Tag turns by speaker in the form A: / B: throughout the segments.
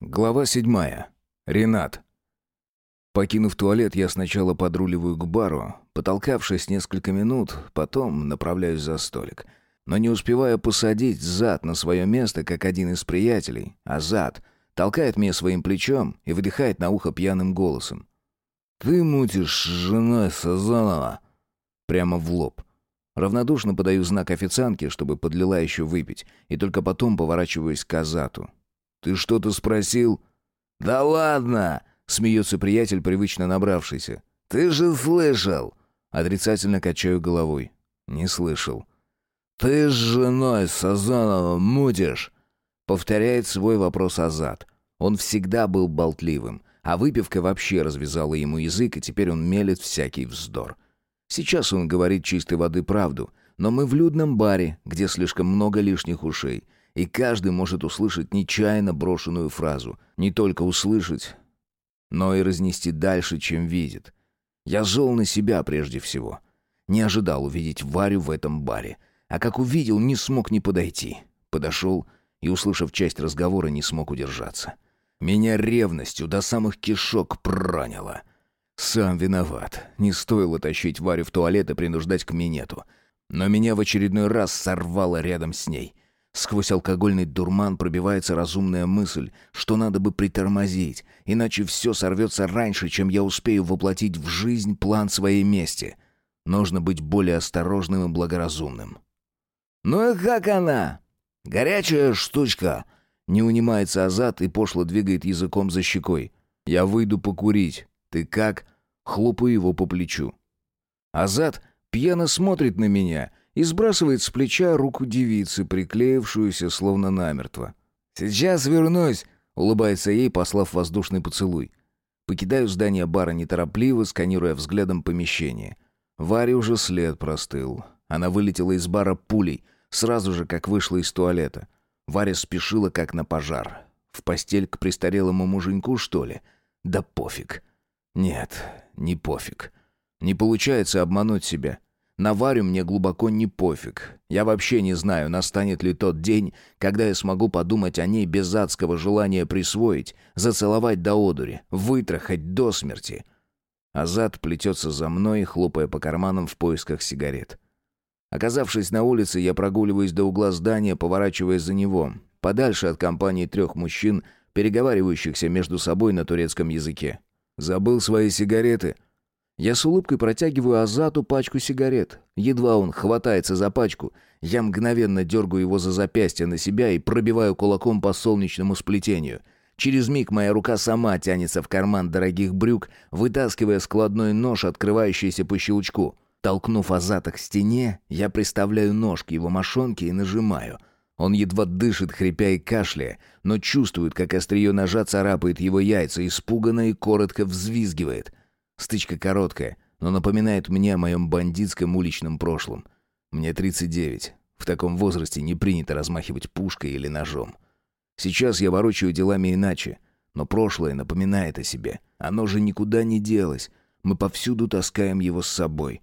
A: Глава седьмая. Ренат. Покинув туалет, я сначала подруливаю к бару, потолкавшись несколько минут, потом направляюсь за столик. Но не успеваю посадить зад на свое место, как один из приятелей, а зад толкает меня своим плечом и выдыхает на ухо пьяным голосом. «Ты мутишь с женой Сазанова!» Прямо в лоб. Равнодушно подаю знак официантке, чтобы подлила еще выпить, и только потом поворачиваюсь к Азату. «Ты что-то спросил?» «Да ладно!» — смеется приятель, привычно набравшийся. «Ты же слышал!» Отрицательно качаю головой. «Не слышал». «Ты с женой Сазонова мутишь?» Повторяет свой вопрос Азат. Он всегда был болтливым, а выпивка вообще развязала ему язык, и теперь он мелет всякий вздор. Сейчас он говорит чистой воды правду, но мы в людном баре, где слишком много лишних ушей — и каждый может услышать нечаянно брошенную фразу. Не только услышать, но и разнести дальше, чем видит. Я зол на себя прежде всего. Не ожидал увидеть Варю в этом баре. А как увидел, не смог не подойти. Подошел и, услышав часть разговора, не смог удержаться. Меня ревностью до самых кишок проняло. Сам виноват. Не стоило тащить Варю в туалет и принуждать к минету. Но меня в очередной раз сорвало рядом с ней. Сквозь алкогольный дурман пробивается разумная мысль, что надо бы притормозить, иначе все сорвется раньше, чем я успею воплотить в жизнь план своей мести. Нужно быть более осторожным и благоразумным. «Ну и как она? Горячая штучка!» Не унимается Азат и пошло двигает языком за щекой. «Я выйду покурить. Ты как?» Хлопаю его по плечу. Азат пьяно смотрит на меня и сбрасывает с плеча руку девицы, приклеившуюся словно намертво. «Сейчас вернусь», — улыбается ей, послав воздушный поцелуй. Покидаю здание бара неторопливо, сканируя взглядом помещение. Варе уже след простыл. Она вылетела из бара пулей, сразу же, как вышла из туалета. Варя спешила, как на пожар. В постель к престарелому муженьку, что ли? Да пофиг. Нет, не пофиг. Не получается обмануть себя. На Варю мне глубоко не пофиг. Я вообще не знаю, настанет ли тот день, когда я смогу подумать о ней без адского желания присвоить, зацеловать до одури, вытрахать до смерти. Азат плетется за мной, хлопая по карманам в поисках сигарет. Оказавшись на улице, я прогуливаюсь до угла здания, поворачивая за него, подальше от компании трех мужчин, переговаривающихся между собой на турецком языке. «Забыл свои сигареты?» Я с улыбкой протягиваю Азату пачку сигарет. Едва он хватается за пачку, я мгновенно дергаю его за запястье на себя и пробиваю кулаком по солнечному сплетению. Через миг моя рука сама тянется в карман дорогих брюк, вытаскивая складной нож, открывающийся по щелчку. Толкнув Азата к стене, я приставляю нож к его мошонке и нажимаю. Он едва дышит, хрипя и кашляя, но чувствует, как острие ножа царапает его яйца, испуганно и коротко взвизгивает. Стычка короткая, но напоминает мне о моем бандитском уличном прошлом. Мне 39. В таком возрасте не принято размахивать пушкой или ножом. Сейчас я ворочаю делами иначе, но прошлое напоминает о себе. Оно же никуда не делось. Мы повсюду таскаем его с собой.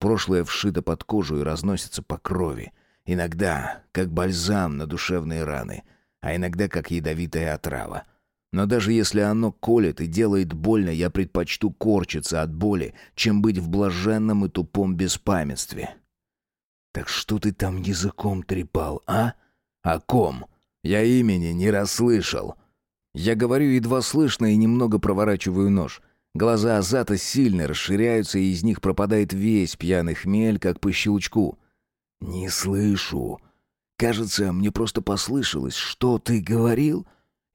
A: Прошлое вшито под кожу и разносится по крови. Иногда как бальзам на душевные раны, а иногда как ядовитая отрава. Но даже если оно колет и делает больно, я предпочту корчиться от боли, чем быть в блаженном и тупом беспамятстве. Так что ты там языком трепал, а? О ком? Я имени не расслышал. Я говорю едва слышно и немного проворачиваю нож. Глаза Азата сильно расширяются, и из них пропадает весь пьяный хмель, как по щелчку. «Не слышу. Кажется, мне просто послышалось. Что ты говорил?»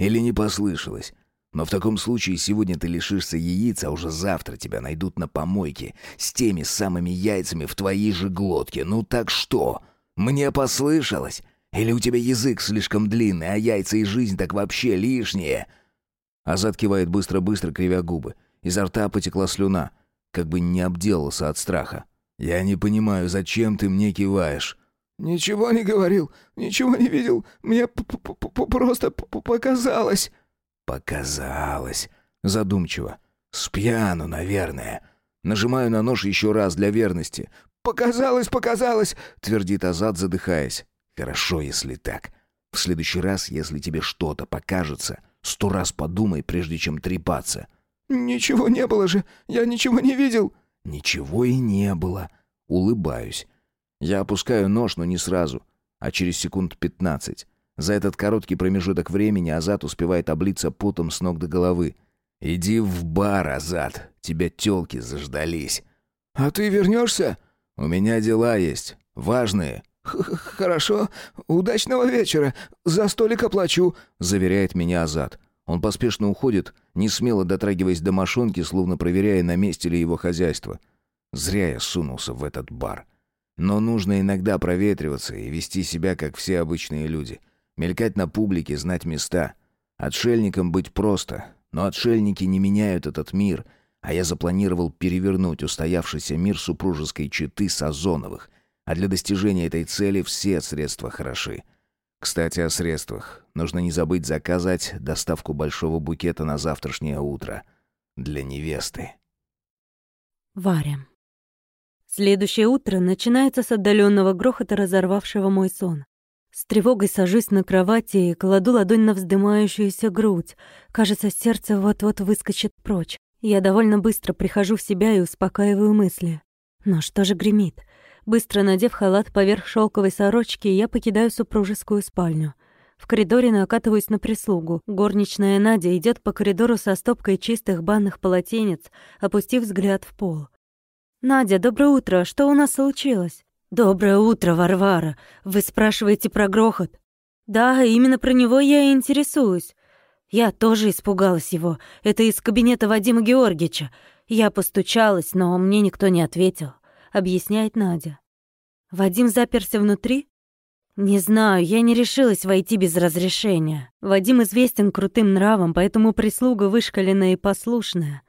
A: Или не послышалось? Но в таком случае сегодня ты лишишься яиц, а уже завтра тебя найдут на помойке с теми самыми яйцами в твоей же глотке. Ну так что? Мне послышалось? Или у тебя язык слишком длинный, а яйца и жизнь так вообще лишние?» Азат кивает быстро-быстро, кривя губы. Изо рта потекла слюна, как бы не обделался от страха. «Я не понимаю, зачем ты мне киваешь?»
B: «Ничего не говорил, ничего не видел. Мне просто показалось».
A: «Показалось», задумчиво. «Спьяну, наверное». Нажимаю на нож еще раз для верности.
B: «Показалось, показалось», —
A: твердит Азат, задыхаясь. «Хорошо, если так. В следующий раз, если тебе что-то покажется, Сто раз подумай, прежде чем трепаться».
B: «Ничего не было же, я ничего не видел».
A: «Ничего и не было». Улыбаюсь. Я опускаю нож, но не сразу, а через секунд пятнадцать. За этот короткий промежуток времени Азат успевает облиться потом с ног до головы. «Иди в бар, Азат, тебя тёлки заждались».
B: «А ты вернешься?»
A: «У меня дела есть, важные».
B: «Хорошо, удачного вечера, за столик оплачу», —
A: заверяет меня Азат. Он поспешно уходит, не смело дотрагиваясь до мошонки, словно проверяя, на месте ли его хозяйство. Зря я сунулся в этот бар. Но нужно иногда проветриваться и вести себя, как все обычные люди. Мелькать на публике, знать места. Отшельникам быть просто, но отшельники не меняют этот мир, а я запланировал перевернуть устоявшийся мир супружеской четы Сазоновых, а для достижения этой цели все средства хороши. Кстати, о средствах. Нужно не забыть заказать доставку большого букета на завтрашнее утро. Для невесты.
C: Варя. Следующее утро начинается с отдаленного грохота, разорвавшего мой сон. С тревогой сажусь на кровати и кладу ладонь на вздымающуюся грудь. Кажется, сердце вот-вот выскочит прочь. Я довольно быстро прихожу в себя и успокаиваю мысли. Но что же гремит? Быстро надев халат поверх шелковой сорочки, я покидаю супружескую спальню. В коридоре накатываюсь на прислугу. Горничная Надя идет по коридору со стопкой чистых банных полотенец, опустив взгляд в пол. «Надя, доброе утро. Что у нас случилось?» «Доброе утро, Варвара. Вы спрашиваете про грохот?» «Да, именно про него я и интересуюсь. Я тоже испугалась его. Это из кабинета Вадима Георгиевича. Я постучалась, но мне никто не ответил объясняет Надя. Вадим заперся внутри? Не знаю, я не решилась войти без разрешения. Вадим известен крутым нравом, поэтому прислуга вышкаленная и послушная.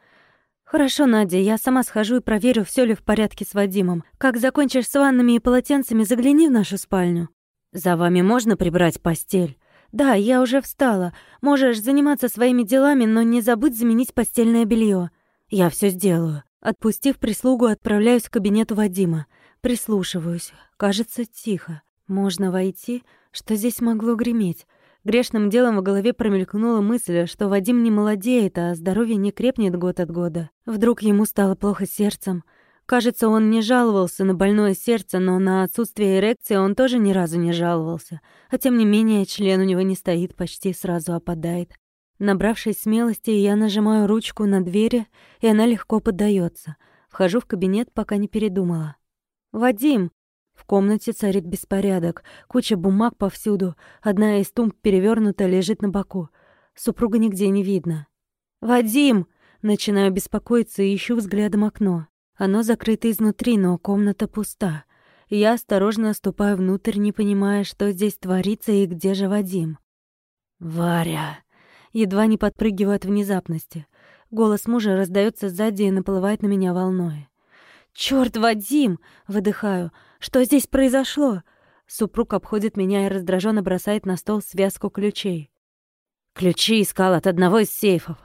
C: Хорошо, Надя, я сама схожу и проверю, все ли в порядке с Вадимом. Как закончишь с ваннами и полотенцами, загляни в нашу спальню. За вами можно прибрать постель? Да, я уже встала. Можешь заниматься своими делами, но не забудь заменить постельное белье. Я все сделаю. Отпустив прислугу, отправляюсь в кабинет Вадима. Прислушиваюсь. Кажется, тихо. Можно войти? Что здесь могло греметь? Грешным делом в голове промелькнула мысль, что Вадим не молодеет, а здоровье не крепнет год от года. Вдруг ему стало плохо сердцем. Кажется, он не жаловался на больное сердце, но на отсутствие эрекции он тоже ни разу не жаловался. А тем не менее, член у него не стоит, почти сразу опадает. Набравшись смелости, я нажимаю ручку на двери, и она легко поддается. Вхожу в кабинет, пока не передумала. «Вадим!» В комнате царит беспорядок. Куча бумаг повсюду. Одна из тумб перевернута, лежит на боку. Супруга нигде не видно. «Вадим!» Начинаю беспокоиться и ищу взглядом окно. Оно закрыто изнутри, но комната пуста. Я осторожно ступаю внутрь, не понимая, что здесь творится и где же Вадим. «Варя!» едва не подпрыгиваю от внезапности. Голос мужа раздается сзади и наплывает на меня волной. «Чёрт, Вадим!» — выдыхаю. «Что здесь произошло?» Супруг обходит меня и раздраженно бросает на стол связку ключей. «Ключи искал от одного из сейфов».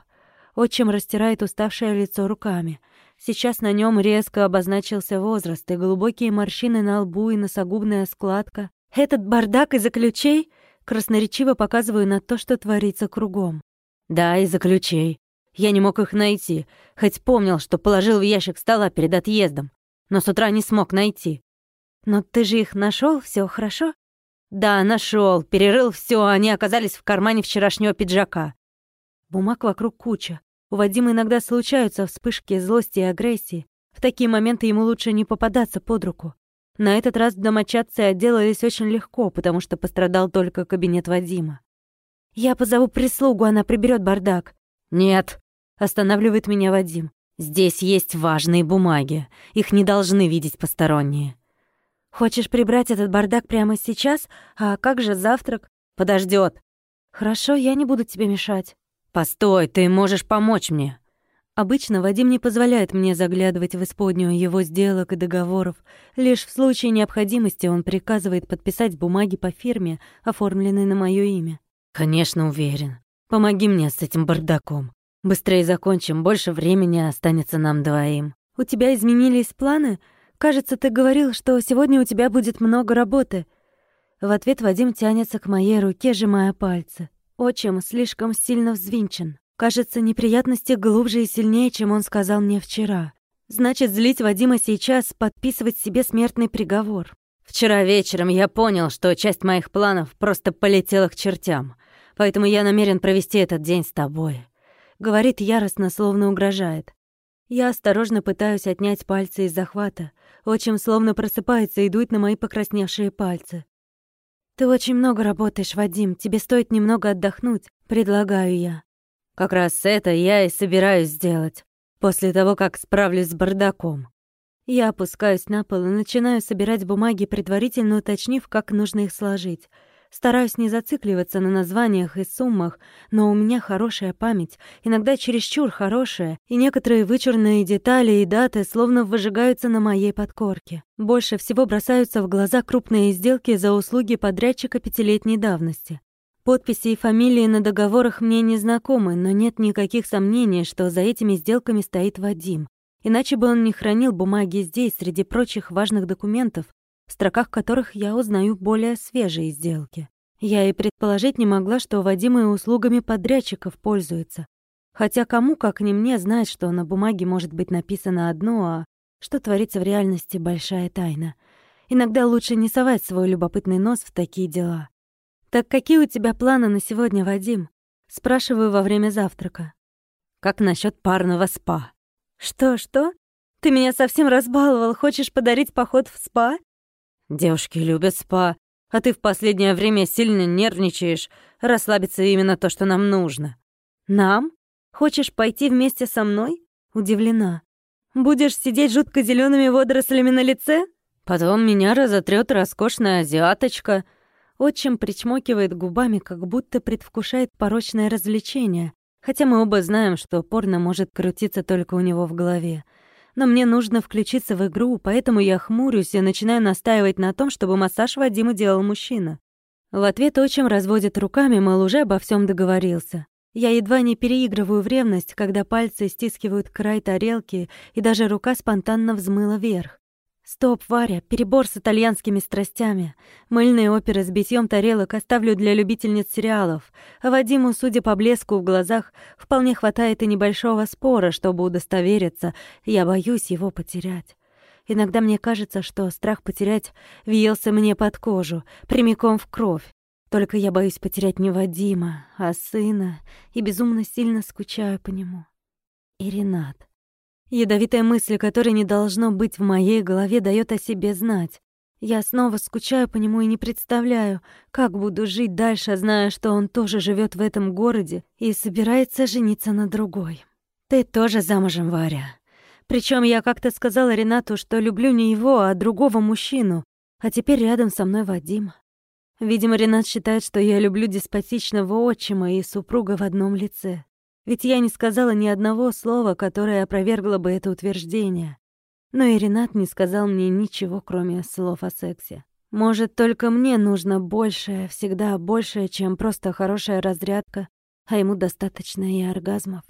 C: Отчим растирает уставшее лицо руками. Сейчас на нем резко обозначился возраст и глубокие морщины на лбу и носогубная складка. «Этот бардак из-за ключей?» Красноречиво показываю на то, что творится кругом. Да, из-за ключей. Я не мог их найти, хоть помнил, что положил в ящик стола перед отъездом, но с утра не смог найти. Но ты же их нашел, все хорошо? Да, нашел, перерыл все, они оказались в кармане вчерашнего пиджака. Бумаг вокруг куча. У Вадима иногда случаются вспышки злости и агрессии. В такие моменты ему лучше не попадаться под руку. На этот раз домочадцы отделались очень легко, потому что пострадал только кабинет Вадима. «Я позову прислугу, она приберет бардак». «Нет», — останавливает меня Вадим. «Здесь есть важные бумаги. Их не должны видеть посторонние». «Хочешь прибрать этот бардак прямо сейчас? А как же завтрак?» «Подождет». «Хорошо, я не буду тебе мешать». «Постой, ты можешь помочь мне». Обычно Вадим не позволяет мне заглядывать в исподнюю его сделок и договоров. Лишь в случае необходимости он приказывает подписать бумаги по фирме, оформленной на мое имя. «Конечно, уверен. Помоги мне с этим бардаком. Быстрее закончим, больше времени останется нам двоим». «У тебя изменились планы? Кажется, ты говорил, что сегодня у тебя будет много работы». В ответ Вадим тянется к моей руке, сжимая пальцы. Отчим слишком сильно взвинчен. Кажется, неприятности глубже и сильнее, чем он сказал мне вчера. Значит, злить Вадима сейчас, подписывать себе смертный приговор. Вчера вечером я понял, что часть моих планов просто полетела к чертям. Поэтому я намерен провести этот день с тобой. Говорит яростно, словно угрожает. Я осторожно пытаюсь отнять пальцы из захвата. Отчим словно просыпается и дует на мои покрасневшие пальцы. «Ты очень много работаешь, Вадим. Тебе стоит немного отдохнуть», — предлагаю я. «Как раз это я и собираюсь сделать, после того, как справлюсь с бардаком». Я опускаюсь на пол и начинаю собирать бумаги, предварительно уточнив, как нужно их сложить — Стараюсь не зацикливаться на названиях и суммах, но у меня хорошая память, иногда чересчур хорошая, и некоторые вычурные детали и даты словно выжигаются на моей подкорке. Больше всего бросаются в глаза крупные сделки за услуги подрядчика пятилетней давности. Подписи и фамилии на договорах мне не знакомы, но нет никаких сомнений, что за этими сделками стоит Вадим. Иначе бы он не хранил бумаги здесь, среди прочих важных документов, в строках которых я узнаю более свежие сделки. Я и предположить не могла, что Вадим и услугами подрядчиков пользуется. Хотя кому, как не мне, знать, что на бумаге может быть написано одно, а что творится в реальности — большая тайна. Иногда лучше не совать свой любопытный нос в такие дела. «Так какие у тебя планы на сегодня, Вадим?» Спрашиваю во время завтрака. «Как насчет парного спа?» «Что-что? Ты меня совсем разбаловал. Хочешь подарить поход в спа?» Девушки любят спа, а ты в последнее время сильно нервничаешь. Расслабиться именно то, что нам нужно. Нам? Хочешь пойти вместе со мной? Удивлена. Будешь сидеть жутко зелеными водорослями на лице? Потом меня разотрет роскошная азиаточка. Отчим причмокивает губами, как будто предвкушает порочное развлечение, хотя мы оба знаем, что порно может крутиться только у него в голове но мне нужно включиться в игру, поэтому я хмурюсь и начинаю настаивать на том, чтобы массаж Вадиму делал мужчина. В ответ отчим разводит руками, мол, уже обо всем договорился. Я едва не переигрываю в ревность, когда пальцы стискивают край тарелки, и даже рука спонтанно взмыла вверх. Стоп, Варя, перебор с итальянскими страстями. Мыльные оперы с битьем тарелок оставлю для любительниц сериалов, а Вадиму, судя по блеску в глазах, вполне хватает и небольшого спора, чтобы удостовериться, я боюсь его потерять. Иногда мне кажется, что страх потерять въелся мне под кожу, прямиком в кровь. Только я боюсь потерять не Вадима, а сына, и безумно сильно скучаю по нему. И Ренат. Ядовитая мысль, которой не должно быть в моей голове, дает о себе знать. Я снова скучаю по нему и не представляю, как буду жить дальше, зная, что он тоже живет в этом городе и собирается жениться на другой. Ты тоже замужем, Варя. Причем я как-то сказала Ренату, что люблю не его, а другого мужчину, а теперь рядом со мной Вадим. Видимо, Ренат считает, что я люблю деспотичного отчима и супруга в одном лице. Ведь я не сказала ни одного слова, которое опровергло бы это утверждение. Но и Ренат не сказал мне ничего, кроме слов о сексе. Может, только мне нужно большее, всегда большее, чем просто хорошая разрядка, а ему достаточно и оргазмов.